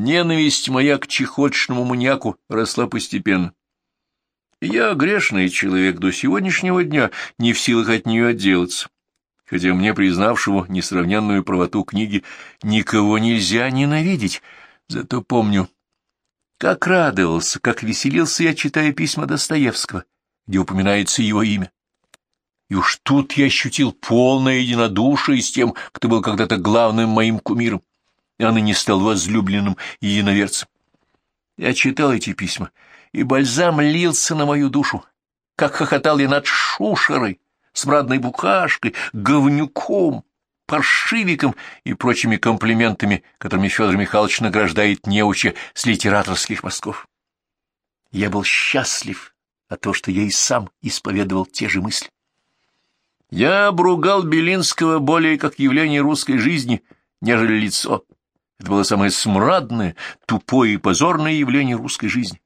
Ненависть моя к чехотшному маньяку росла постепенно. Я, грешный человек, до сегодняшнего дня не в силах от нее отделаться. Хотя мне, признавшему несравненную правоту книги, никого нельзя ненавидеть, зато помню, как радовался, как веселился я, читая письма Достоевского, где упоминается его имя. И уж тут я ощутил полное единодушие с тем, кто был когда-то главным моим кумиром, а ныне стал возлюбленным единоверцем. Я читал эти письма, и бальзам лился на мою душу, как хохотал я над шушерой, смрадной букашкой, говнюком, паршивиком и прочими комплиментами, которыми Федор Михайлович награждает неуча с литераторских мазков. Я был счастлив от того, что я и сам исповедовал те же мысли. Я обругал Белинского более как явление русской жизни, нежели лицо. Это было самое смрадное, тупое и позорное явление русской жизни.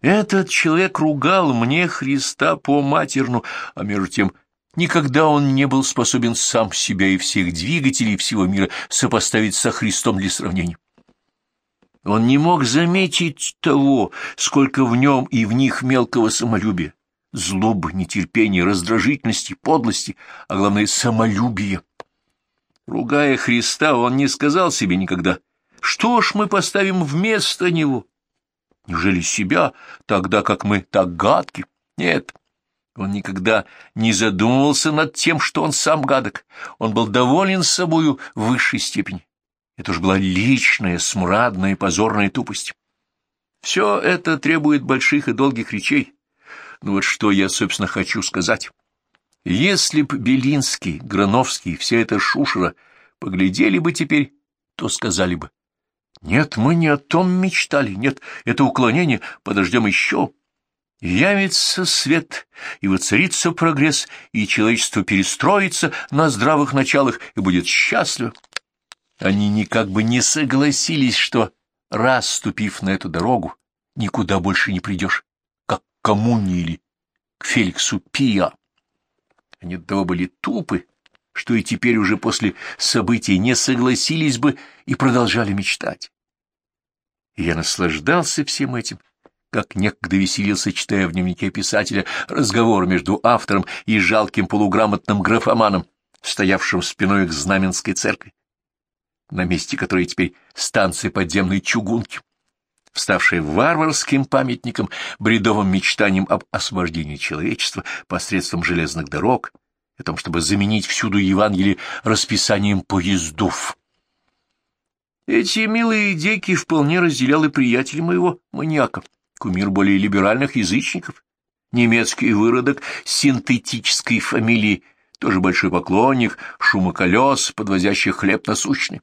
Этот человек ругал мне Христа по матерну, а между тем Никогда он не был способен сам себя и всех двигателей всего мира сопоставить со Христом для сравнения. Он не мог заметить того, сколько в нем и в них мелкого самолюбия, злобы, нетерпения, раздражительности, подлости, а главное — самолюбия. Ругая Христа, он не сказал себе никогда, что ж мы поставим вместо него? Неужели себя, тогда как мы так гадки? Нет, он никогда не задумывался над тем, что он сам гадок. Он был доволен собою в высшей степени. Это уж была личная, смрадная позорная тупость. Все это требует больших и долгих речей. Ну вот что я, собственно, хочу сказать. Если б Белинский, Грановский, вся эта шушера поглядели бы теперь, то сказали бы. Нет, мы не о том мечтали, нет, это уклонение, подождем еще. Явится свет, и воцарится прогресс, и человечество перестроится на здравых началах и будет счастливо. Они никак бы не согласились, что, раз ступив на эту дорогу, никуда больше не придешь, как к коммуне или к Феликсу Пиа. Они до того были тупы, что и теперь уже после событий не согласились бы и продолжали мечтать. И я наслаждался всем этим, — как некогда веселился, читая в дневнике писателя разговор между автором и жалким полуграмотным графоманом, стоявшим спиной к Знаменской церкви, на месте которой теперь станция подземной чугунки, вставшая варварским памятником, бредовым мечтанием об освобождении человечества посредством железных дорог, о том, чтобы заменить всюду Евангелие расписанием поездов. Эти милые идейки вполне разделял и приятель моего маньяка кумир более либеральных язычников, немецкий выродок синтетической фамилии, тоже большой поклонник шума колес, подвозящих хлеб насущный.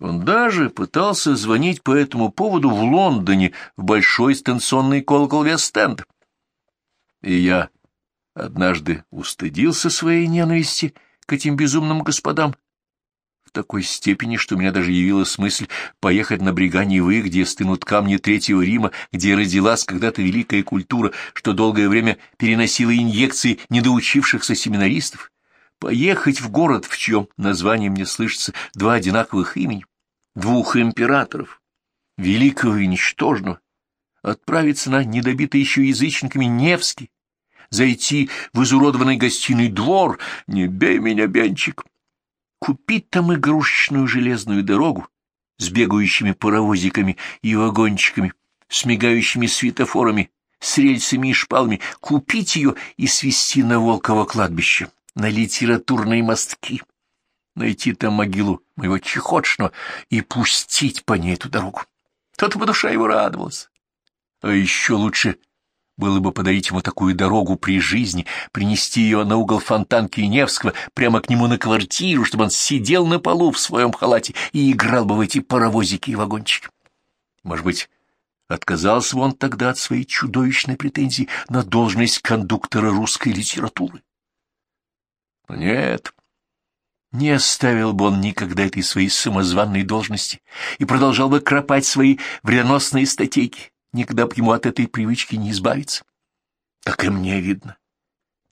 Он даже пытался звонить по этому поводу в Лондоне в большой станционный колокол Вест-Энд. И я однажды устыдился своей ненависти к этим безумным господам в такой степени, что у меня даже явилась мысль поехать на Бриганьевы, где стынут камни Третьего Рима, где родилась когда-то великая культура, что долгое время переносила инъекции недоучившихся семинаристов, поехать в город, в чьем названии мне слышится два одинаковых имени, двух императоров, великого и ничтожного, отправиться на недобитый еще язычниками Невский, зайти в изуродованный гостиный двор, не бей меня, Бенчик, купить там игрушечную железную дорогу с бегающими паровозиками и вагончиками, с мигающими светофорами, с рельсами и шпалами, купить ее и свести на Волково кладбище, на литературные мостки, найти там могилу моего Чехотшного и пустить по ней эту дорогу. Тот бы душа его радовалась. А еще лучше было бы подарить ему такую дорогу при жизни, принести ее на угол фонтанки Невского, прямо к нему на квартиру, чтобы он сидел на полу в своем халате и играл бы в эти паровозики и вагончики. Может быть, отказался бы он тогда от своей чудовищной претензии на должность кондуктора русской литературы? Нет, не оставил бы он никогда этой своей самозванной должности и продолжал бы кропать свои вредоносные статейки, никогда б ему от этой привычки не избавиться. Так и мне видно.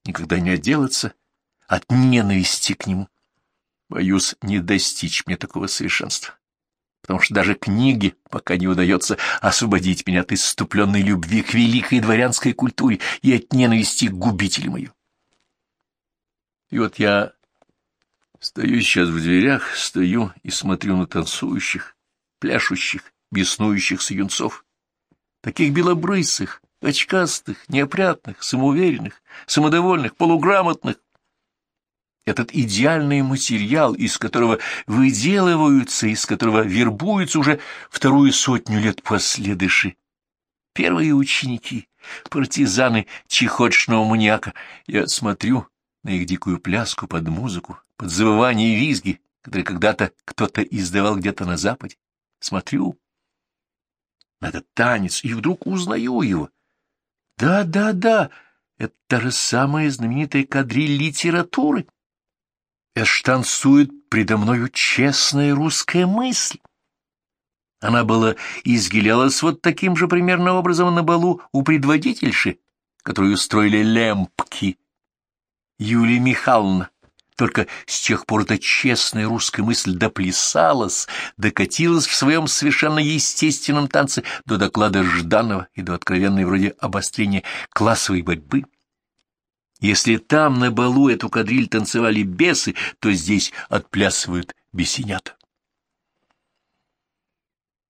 Никогда не отделаться от ненависти к нему. Боюсь не достичь мне такого совершенства. потому что даже книге пока не удается освободить меня от иступленной любви к великой дворянской культуре и от ненависти к губителям ее. И вот я стою сейчас в дверях, стою и смотрю на танцующих, пляшущих, беснующихся юнцов, таких белобрысых, очкастых, неопрятных, самоуверенных, самодовольных, полуграмотных. Этот идеальный материал, из которого выделываются, из которого вербуются уже вторую сотню лет последыши. Первые ученики, партизаны чехотшного маньяка. Я смотрю на их дикую пляску под музыку, под завывание и визги, которые когда-то кто-то издавал где-то на западе. Смотрю на этот танец и вдруг узнаю его. Да, да, да, это та же самая знаменитая кадриль литературы. Ж танцует предо мною честная русская мысль. Она была изгилялась вот таким же примерно образом на балу у предводительши, которую устроили лемпки. Юлия Михайловна. Только с тех пор эта честная русская мысль доплясалась, докатилась в своем совершенно естественном танце до доклада Жданова и до откровенной вроде обострения классовой борьбы. Если там на балу эту кадриль танцевали бесы, то здесь отплясывают бесенята.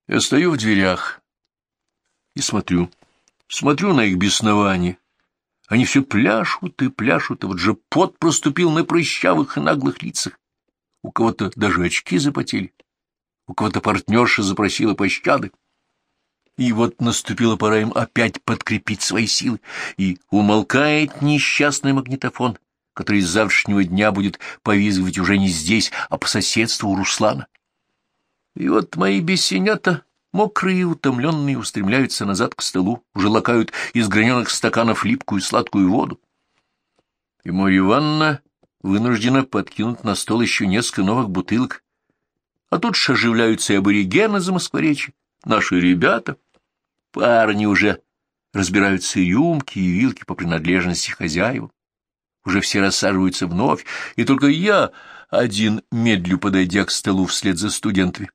Я стою в дверях и смотрю, смотрю на их беснование, они все пляшут и пляшут, а вот же пот проступил на прыщавых и наглых лицах. У кого-то даже очки запотели, у кого-то партнерша запросила пощады. И вот наступила пора им опять подкрепить свои силы, и умолкает несчастный магнитофон, который с завтрашнего дня будет повизгивать уже не здесь, а по соседству у Руслана. И вот мои бесенята Мокрые и утомленные устремляются назад к столу, уже лакают из граненых стаканов липкую сладкую воду. И Марья Ивановна вынуждена подкинуть на стол еще несколько новых бутылок. А тут же оживляются и аборигены за Москворечье, наши ребята. Парни уже разбираются рюмки и вилки по принадлежности хозяевам. Уже все рассаживаются вновь, и только я один медлю, подойдя к столу вслед за студентами.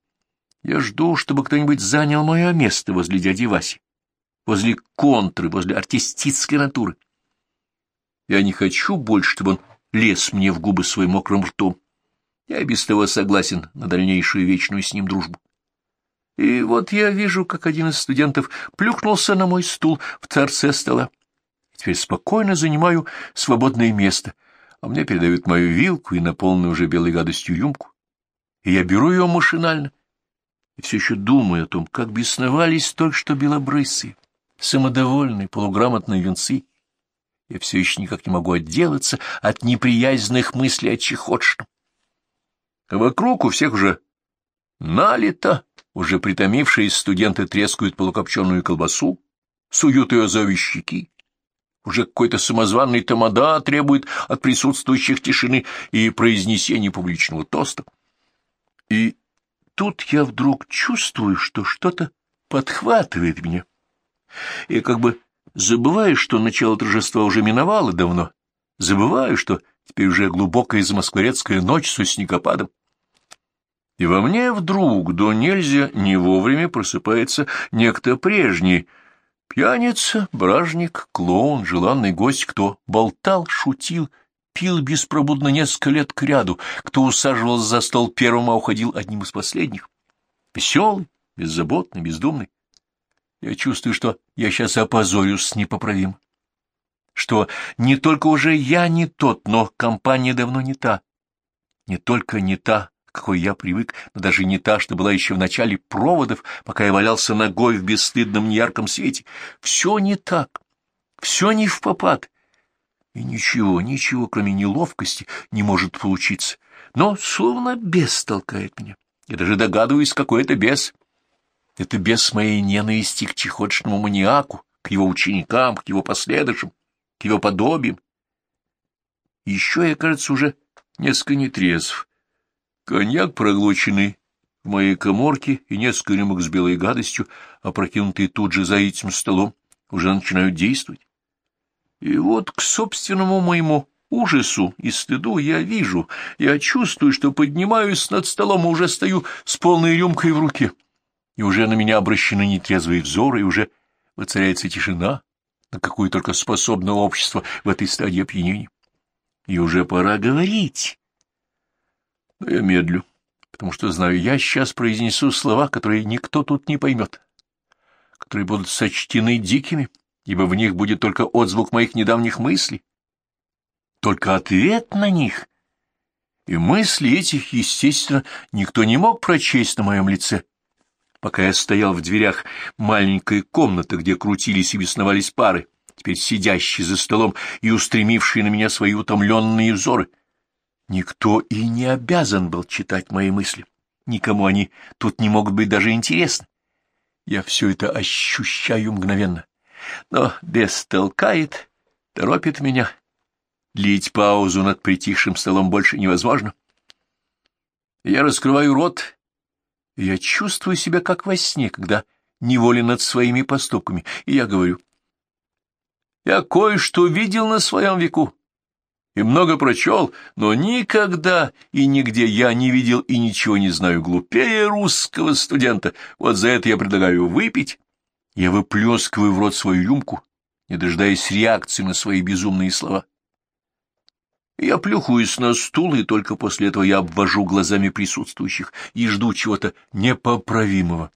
Я жду, чтобы кто-нибудь занял мое место возле дяди Васи, возле контры, возле артистической натуры. Я не хочу больше, чтобы он лез мне в губы своим мокрым ртом. Я и без того согласен на дальнейшую вечную с ним дружбу. И вот я вижу, как один из студентов плюхнулся на мой стул в торце стола. Теперь спокойно занимаю свободное место, а мне передают мою вилку и наполненную уже белой гадостью рюмку. И я беру ее машинально — и все еще думаю о том, как бесновались только что белобрысые, самодовольные, полуграмотные юнцы. Я все еще никак не могу отделаться от неприязненных мыслей о Чехотшном. А вокруг у всех уже налито, уже притомившие студенты трескают полукопченую колбасу, суют ее за вещики. Уже какой-то самозванный тамада требует от присутствующих тишины и произнесения публичного тоста. И тут я вдруг чувствую, что что-то подхватывает меня. И как бы забываю, что начало торжества уже миновало давно, забываю, что теперь уже глубокая замоскворецкая ночь со снегопадом. И во мне вдруг, до нельзя, не вовремя просыпается некто прежний, пьяница, бражник, клоун, желанный гость, кто болтал, шутил, пил беспробудно несколько лет кряду, кто усаживался за стол первым, а уходил одним из последних. Веселый, беззаботный, бездумный. Я чувствую, что я сейчас опозорюсь непоправимо. Что не только уже я не тот, но компания давно не та. Не только не та, какой я привык, но даже не та, что была еще в начале проводов, пока я валялся ногой в бесстыдном неярком свете. Все не так, все не в попад, и ничего, ничего, кроме неловкости, не может получиться. Но словно бес толкает меня. Я даже догадываюсь, какой это бес. Это бес моей ненависти к чехотшному маниаку, к его ученикам, к его последующим, к его подобиям. Еще я, кажется, уже несколько нетрезв. Коньяк проглоченный в моей коморке и несколько рюмок с белой гадостью, опрокинутые тут же за этим столом, уже начинают действовать. И вот к собственному моему ужасу и стыду я вижу, я чувствую, что поднимаюсь над столом и уже стою с полной рюмкой в руке. и уже на меня обращены нетрезвые взоры, и уже воцаряется тишина, на какую только способно общество в этой стадии опьянения. И уже пора говорить. Но я медлю, потому что знаю, я сейчас произнесу слова, которые никто тут не поймет, которые будут сочтены дикими, ибо в них будет только отзвук моих недавних мыслей, только ответ на них. И мысли этих, естественно, никто не мог прочесть на моем лице, пока я стоял в дверях маленькой комнаты, где крутились и бесновались пары, теперь сидящие за столом и устремившие на меня свои утомленные взоры. Никто и не обязан был читать мои мысли. Никому они тут не могут быть даже интересны. Я все это ощущаю мгновенно. Но бес толкает, торопит меня. Длить паузу над притихшим столом больше невозможно. Я раскрываю рот я чувствую себя как во сне, когда неволен над своими поступками, и я говорю, я кое-что видел на своем веку и много прочел, но никогда и нигде я не видел и ничего не знаю глупее русского студента. Вот за это я предлагаю выпить. Я выплескиваю в рот свою рюмку, не дожидаясь реакции на свои безумные слова. Я плюхаюсь на стул, и только после этого я обвожу глазами присутствующих и жду чего-то непоправимого,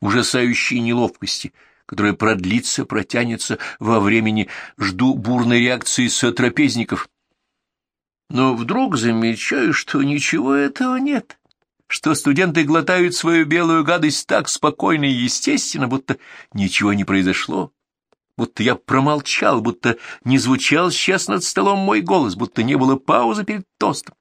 ужасающей неловкости, которая продлится, протянется во времени, жду бурной реакции сотрапезников. Но вдруг замечаю, что ничего этого нет, что студенты глотают свою белую гадость так спокойно и естественно, будто ничего не произошло. Будто я промолчал, будто не звучал сейчас над столом мой голос, будто не было паузы перед тостом,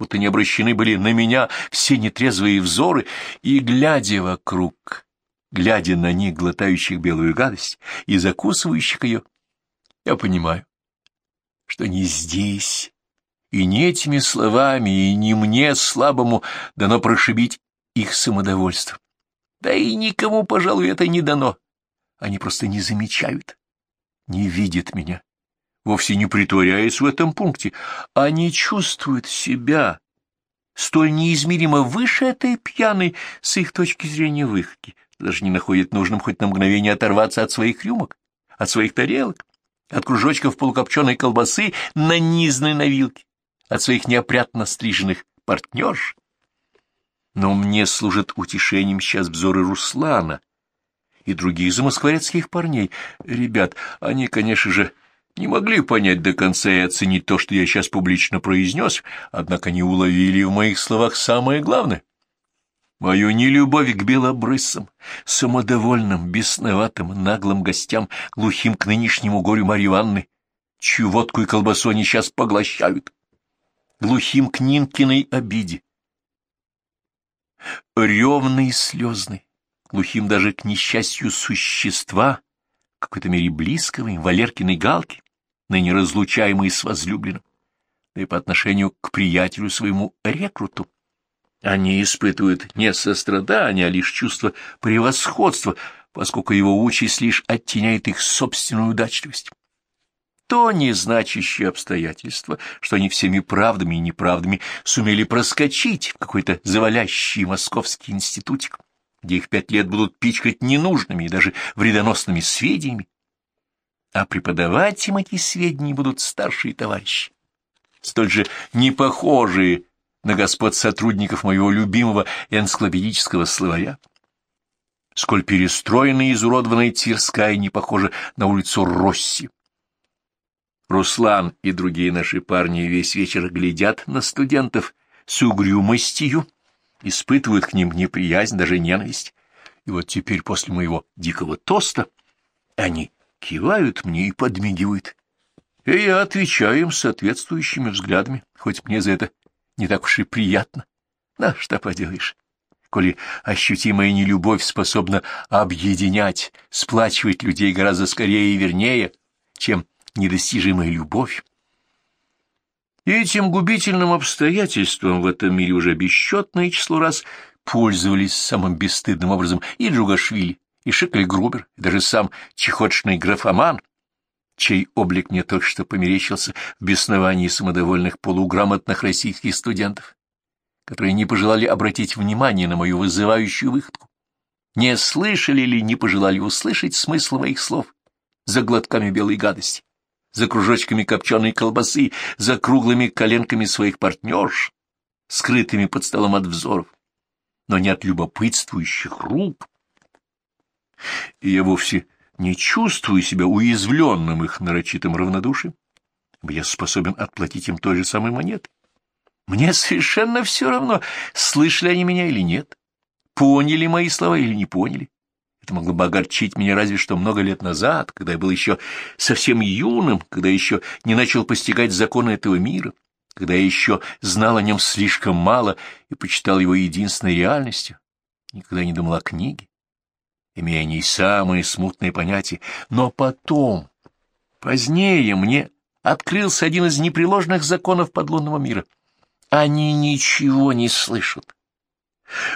будто не обращены были на меня все нетрезвые взоры, и, глядя вокруг, глядя на них, глотающих белую гадость и закусывающих ее, я понимаю, что не здесь, и не этими словами, и не мне, слабому, дано прошибить их самодовольство. Да и никому, пожалуй, это не дано. Они просто не замечают, не видят меня, вовсе не притворяясь в этом пункте. Они чувствуют себя столь неизмеримо выше этой пьяной с их точки зрения выходки, даже не находят нужным хоть на мгновение оторваться от своих рюмок, от своих тарелок, от кружочков полукопченой колбасы, нанизанной на вилке, от своих неопрятно стриженных партнерш. Но мне служит утешением сейчас взоры Руслана — и других замоскворецких парней. Ребят, они, конечно же, не могли понять до конца и оценить то, что я сейчас публично произнес, однако они уловили в моих словах самое главное. Мою нелюбовь к белобрысам, самодовольным, бесноватым, наглым гостям, глухим к нынешнему горю Марьи Ивановны, чью водку и колбасу они сейчас поглощают, глухим к Нинкиной обиде. Ревный и слезный, глухим даже к несчастью существа, в какой-то мере близкого им, Валеркиной Галки, ныне разлучаемой с возлюбленным, да и по отношению к приятелю своему рекруту. Они испытывают не сострадание, а лишь чувство превосходства, поскольку его участь лишь оттеняет их собственную удачливость. То незначащее обстоятельство, что они всеми правдами и неправдами сумели проскочить в какой-то завалящий московский институтик где их пять лет будут пичкать ненужными и даже вредоносными сведениями, а преподавать им эти сведения будут старшие товарищи, столь же непохожие на господ сотрудников моего любимого энциклопедического словаря. Сколь перестроенная и изуродованная Тверская не похожа на улицу Росси. Руслан и другие наши парни весь вечер глядят на студентов с угрюмостью, испытывают к ним неприязнь, даже ненависть. И вот теперь после моего дикого тоста они кивают мне и подмигивают. И я отвечаю им соответствующими взглядами, хоть мне за это не так уж и приятно. На что поделаешь, коли ощутимая нелюбовь способна объединять, сплачивать людей гораздо скорее и вернее, чем недостижимая любовь. Этим губительным обстоятельством в этом мире уже бесчетное число раз пользовались самым бесстыдным образом и Джугашвили, и Шикль Грубер, и даже сам чехотшный графоман, чей облик мне только что померещился в бесновании самодовольных полуграмотных российских студентов, которые не пожелали обратить внимание на мою вызывающую выходку. не слышали или не пожелали услышать смысл моих слов за глотками белой гадости, за кружочками копченой колбасы, за круглыми коленками своих партнерш, скрытыми под столом от взоров, но не от любопытствующих рук. И я вовсе не чувствую себя уязвленным их нарочитым равнодушием, я способен отплатить им той же самой монетой. Мне совершенно все равно, слышали они меня или нет, поняли мои слова или не поняли. Это могло бы огорчить меня разве что много лет назад, когда я был еще совсем юным, когда я еще не начал постигать законы этого мира, когда я еще знал о нем слишком мало и почитал его единственной реальностью, никогда не думал о книге, имея о ней самые смутные понятия. Но потом, позднее, мне открылся один из непреложных законов подлунного мира. Они ничего не слышат.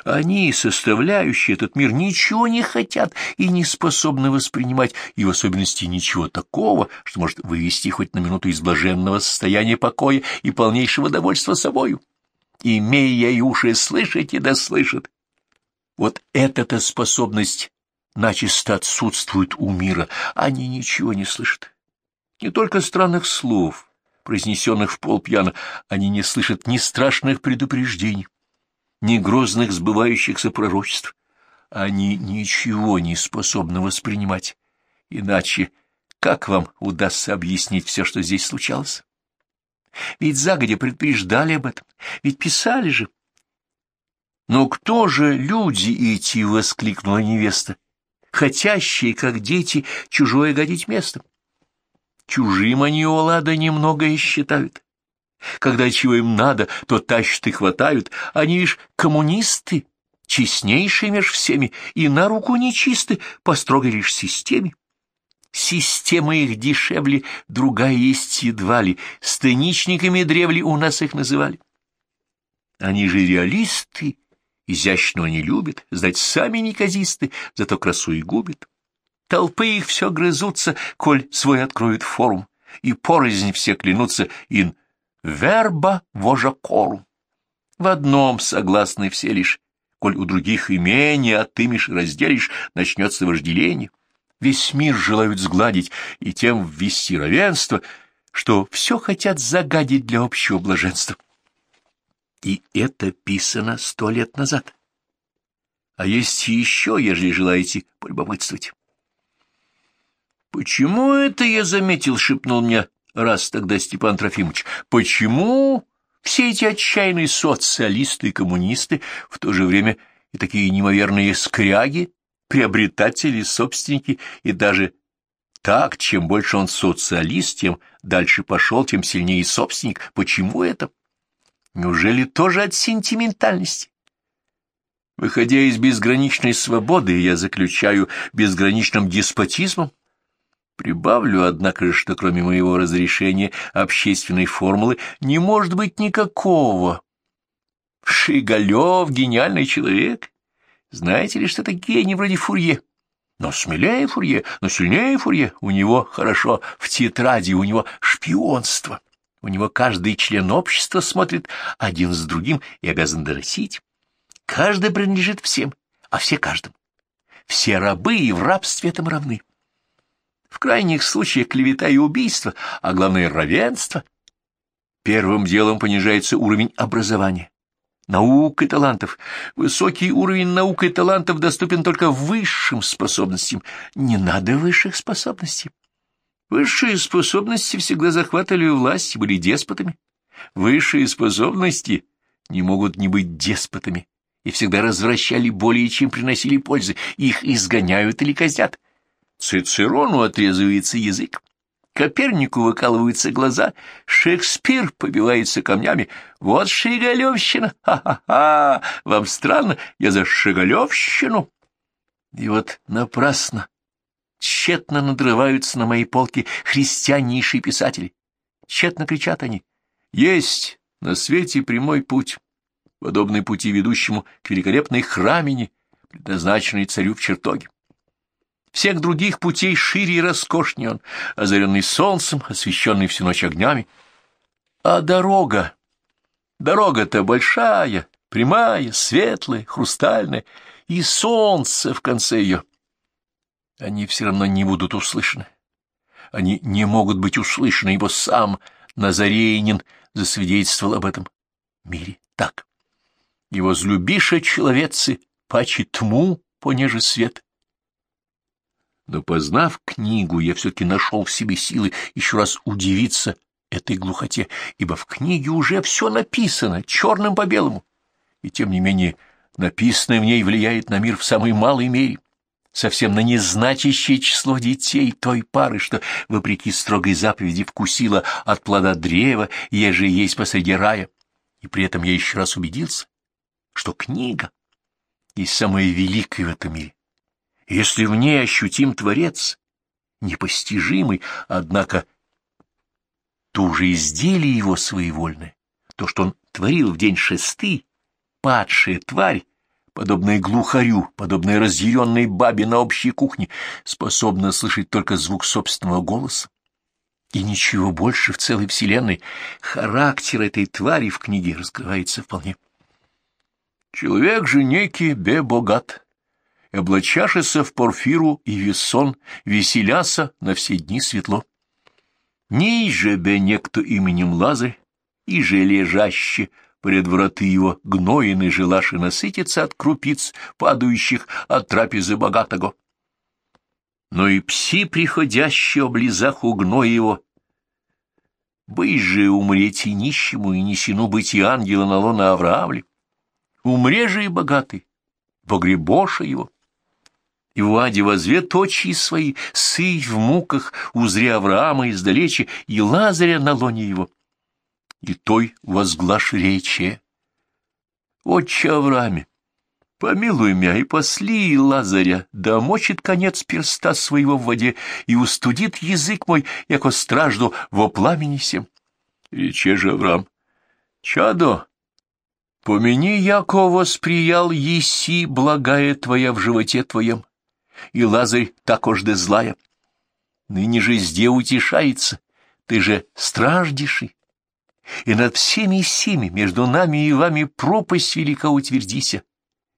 Они, составляющие этот мир, ничего не хотят и не способны воспринимать, и в особенности ничего такого, что может вывести хоть на минуту из блаженного состояния покоя и полнейшего довольства собою. Имея и уши слышать и да слышат. Вот эта-то способность начисто отсутствует у мира, они ничего не слышат. Не только странных слов, произнесенных в полпьяно, они не слышат ни страшных предупреждений, ни грозных сбывающихся пророчеств. Они ничего не способны воспринимать. Иначе как вам удастся объяснить все, что здесь случалось? Ведь загодя предупреждали об этом, ведь писали же. Но кто же люди эти, — воскликнула невеста, — хотящие, как дети, чужое годить местом? Чужим они Олада немногое считают. Когда чего им надо, то тащат и хватают. Они, видишь, коммунисты, честнейшие меж всеми, и на руку нечисты, по строгой лишь системе. Система их дешевле, другая есть едва ли, станичниками древли у нас их называли. Они же реалисты, изящного не любят, знать сами неказисты, зато красу и губят. Толпы их все грызутся, коль свой откроют форум, и порознь все клянутся ин верба вожакору. В одном согласны все лишь, коль у других имение отымешь и разделишь, начнется вожделение. Весь мир желают сгладить и тем ввести равенство, что все хотят загадить для общего блаженства. И это писано сто лет назад. А есть еще, ежели желаете полюбопытствовать. «Почему это я заметил?» — шепнул мне раз тогда Степан Трофимович. «Почему все эти отчаянные социалисты и коммунисты в то же время и такие неимоверные скряги, приобретатели, собственники и даже так, чем больше он социалист, тем дальше пошел, тем сильнее собственник. Почему это? Неужели тоже от сентиментальности? Выходя из безграничной свободы, я заключаю безграничным деспотизмом, Прибавлю, однако, что кроме моего разрешения общественной формулы не может быть никакого. Шигалев — гениальный человек. Знаете ли, что это гений вроде Фурье? Но смелее Фурье, но сильнее Фурье. У него хорошо в тетради, у него шпионство. У него каждый член общества смотрит один с другим и обязан доносить. Каждый принадлежит всем, а все каждому. Все рабы и в рабстве этом равны. В крайних случаях клевета и убийство, а главное — равенство. Первым делом понижается уровень образования, наук и талантов. Высокий уровень наук и талантов доступен только высшим способностям. Не надо высших способностей. Высшие способности всегда захватывали власть и были деспотами. Высшие способности не могут не быть деспотами и всегда развращали более, чем приносили пользы. Их изгоняют или казнят. Цицерону отрезывается язык, Копернику выкалываются глаза, Шекспир побивается камнями. Вот Шигалевщина! Ха-ха-ха! Вам странно? Я за Шигалевщину! И вот напрасно, тщетно надрываются на моей полке христианнейшие писатели. Тщетно кричат они. Есть на свете прямой путь, подобный пути ведущему к великолепной храмине, предназначенной царю в чертоге. Всех других путей шире и роскошнее он, озаренный солнцем, освещенный всю ночь огнями. А дорога? Дорога-то большая, прямая, светлая, хрустальная, и солнце в конце ее. Они все равно не будут услышаны. Они не могут быть услышаны, ибо сам Назарейнин засвидетельствовал об этом мире так. И возлюбиша человецы паче тьму, понеже свет. Но, познав книгу, я все-таки нашел в себе силы еще раз удивиться этой глухоте, ибо в книге уже все написано, черным по белому. И тем не менее, написанное в ней влияет на мир в самой малой мере, совсем на незначащее число детей той пары, что, вопреки строгой заповеди, вкусила от плода древа, еже есть посреди рая. И при этом я еще раз убедился, что книга есть самое великое в этом мире. Если в ней ощутим Творец, непостижимый, однако то же изделие его своевольное, то, что он творил в день шестый, падшая тварь, подобная глухарю, подобная разъяренной бабе на общей кухне, способна слышать только звук собственного голоса. И ничего больше в целой вселенной характер этой твари в книге раскрывается вполне. Человек же некий бе богат, облачашися в порфиру и весон, веселяса на все дни светло. Ни же бе некто именем Лазарь, и же лежаще пред враты его гноины желаши насытиться от крупиц, падающих от трапезы богатого. Но и пси, приходящие облизах у гноя его, быть же умреть и нищему, и несену быть и ангела на лона Авраамле. Умре же и богатый, погребоша его. И в аде возвет очи свои, сый в муках, узре Авраама издалече, и Лазаря на лоне его. И той возглаш речи. Отче Аврааме, помилуй меня и посли Лазаря, да мочит конец перста своего в воде и устудит язык мой, яко стражду во пламени сем. Рече же Авраам, чадо, помяни, яко восприял еси благая твоя в животе твоем и Лазарь так ожды злая. Ныне же зде утешается, ты же страждеши. И над всеми семи между нами и вами пропасть велика утвердися,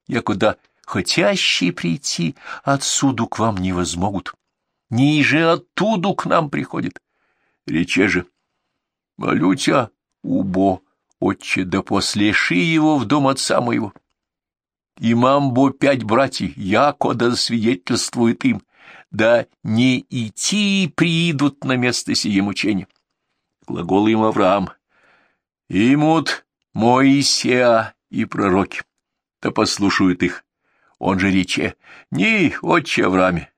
якуда хотящие прийти отсюда к вам не возмогут, ниже оттуда к нам приходит. Рече же, молю тебя, убо, отче, да послеши его в дом отца моего и мамбо пять братьев, яко да свидетельствует им, да не идти приидут на место сие мучения. Глагол им Авраам. Имут Моисея и пророки, да послушают их. Он же рече, не, отче Аврааме,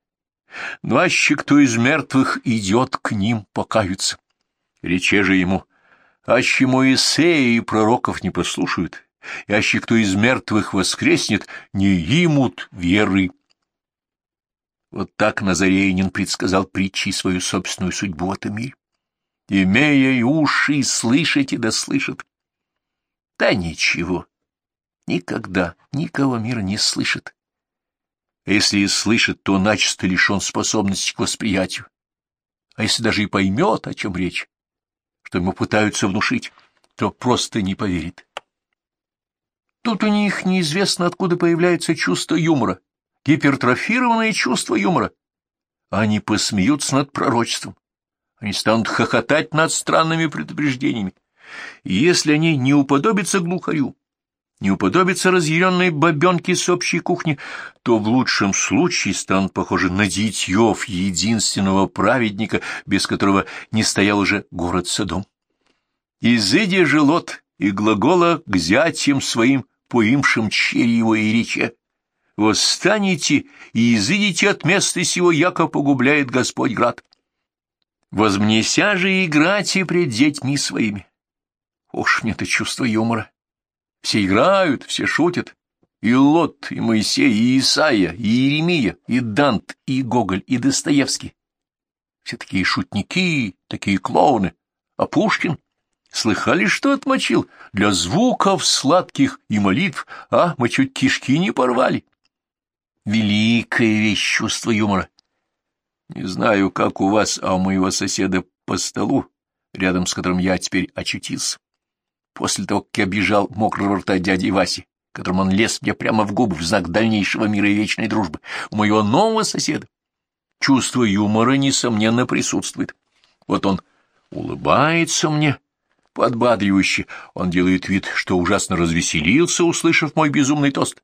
но аще кто из мертвых идет к ним покаются. Рече же ему, аще Моисея и пророков не послушают, ящик кто из мертвых воскреснет, не имут веры. Вот так Назарейнин предсказал притчи свою собственную судьбу этом мире. Имея и уши, слышите да слышат. Да ничего, никогда никого мира не слышит. А если и слышит, то начисто лишен способности к восприятию. А если даже и поймет, о чем речь, что ему пытаются внушить, то просто не поверит. Тут у них неизвестно, откуда появляется чувство юмора, гипертрофированное чувство юмора. Они посмеются над пророчеством, они станут хохотать над странными предупреждениями. И если они не уподобятся глухарю, не уподобятся разъяренной бабенке с общей кухни, то в лучшем случае станут похожи на дитьев единственного праведника, без которого не стоял уже город Содом. Изыди же Лот и глагола к зятям своим поимшим чере его и рече. Восстанете и изыдите от места сего, яко погубляет Господь град. Возмнеся же играть и пред детьми своими. Уж мне это чувство юмора. Все играют, все шутят. И Лот, и Моисей, и Исаия, и Иеремия, и Дант, и Гоголь, и Достоевский. Все такие шутники, такие клоуны. А Пушкин Слыхали, что отмочил? Для звуков сладких и молитв, а мы чуть кишки не порвали. Великая вещь чувство юмора. Не знаю, как у вас, а у моего соседа по столу, рядом с которым я теперь очутился. После того, как я бежал мокрого рта дяди Васи, которым он лез мне прямо в губы в знак дальнейшего мира и вечной дружбы, у моего нового соседа. Чувство юмора, несомненно, присутствует. Вот он улыбается мне, подбадривающе. Он делает вид, что ужасно развеселился, услышав мой безумный тост.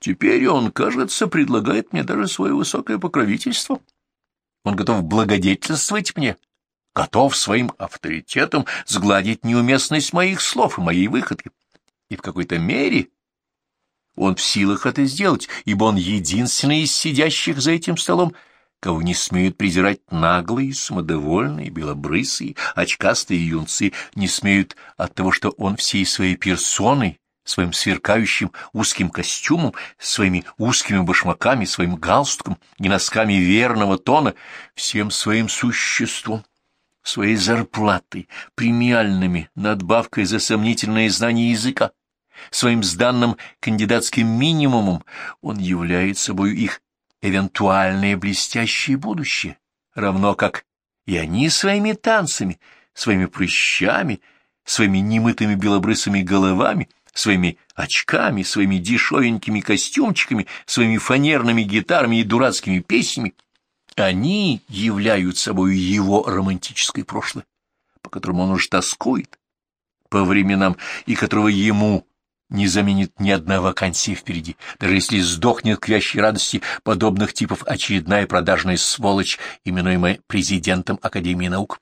Теперь он, кажется, предлагает мне даже свое высокое покровительство. Он готов благодетельствовать мне, готов своим авторитетом сгладить неуместность моих слов и моей выходки. И в какой-то мере он в силах это сделать, ибо он единственный из сидящих за этим столом, кого не смеют презирать наглые, самодовольные, белобрысые, очкастые юнцы, не смеют от того, что он всей своей персоной, своим сверкающим узким костюмом, своими узкими башмаками, своим галстуком и носками верного тона, всем своим существом, своей зарплатой, премиальными, надбавкой за сомнительное знание языка, своим сданным кандидатским минимумом, он является собой их эвентуальное блестящее будущее, равно как и они своими танцами, своими прыщами, своими немытыми белобрысыми головами, своими очками, своими дешевенькими костюмчиками, своими фанерными гитарами и дурацкими песнями, они являют собой его романтическое прошлое, по которому он уж тоскует по временам и которого ему не заменит ни одна вакансия впереди, даже если сдохнет к вящей радости подобных типов очередная продажная сволочь, именуемая президентом Академии наук.